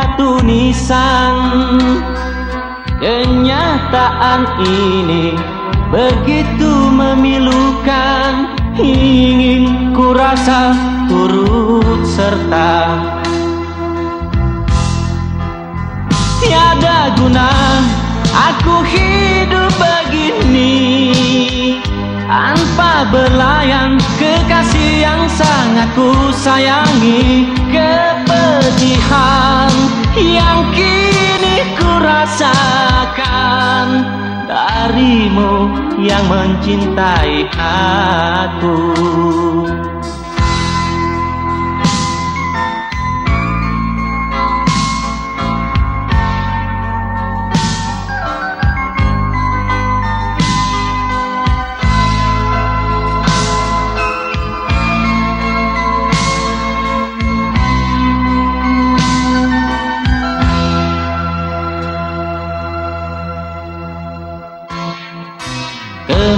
batu nisan. Kenyataan ini begitu memilukan Ingin ku rasa turut serta. Tiada guna aku hidup begini Tanpa belayan kekasih yang sangat ku sayangi Kepedihan Darimu yang mencintai aku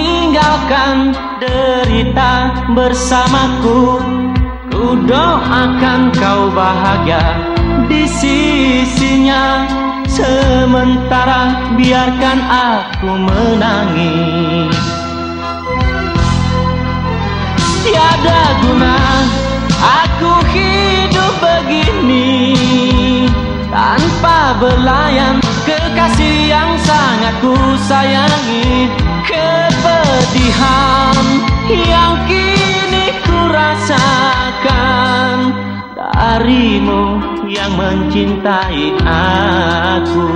tinggalkan derita bersamaku. Ku doakan kau bahagia di sisinya. Sementara biarkan aku menangis. Tiada guna aku hidup begini Tanpa belayan kekasih yang sangat ku sayangi Kepedihan yang kini ku rasakan. Darimu yang mencintai aku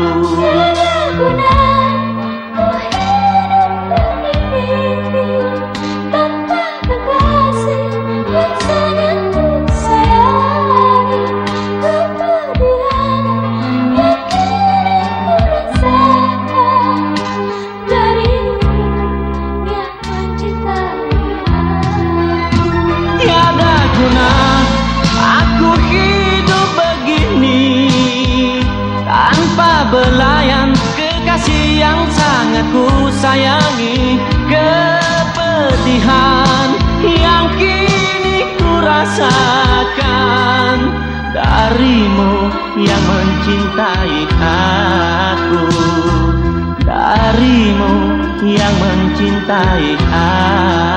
rasakan Darimu yang mencintai aku. Darimu yang mencintai aku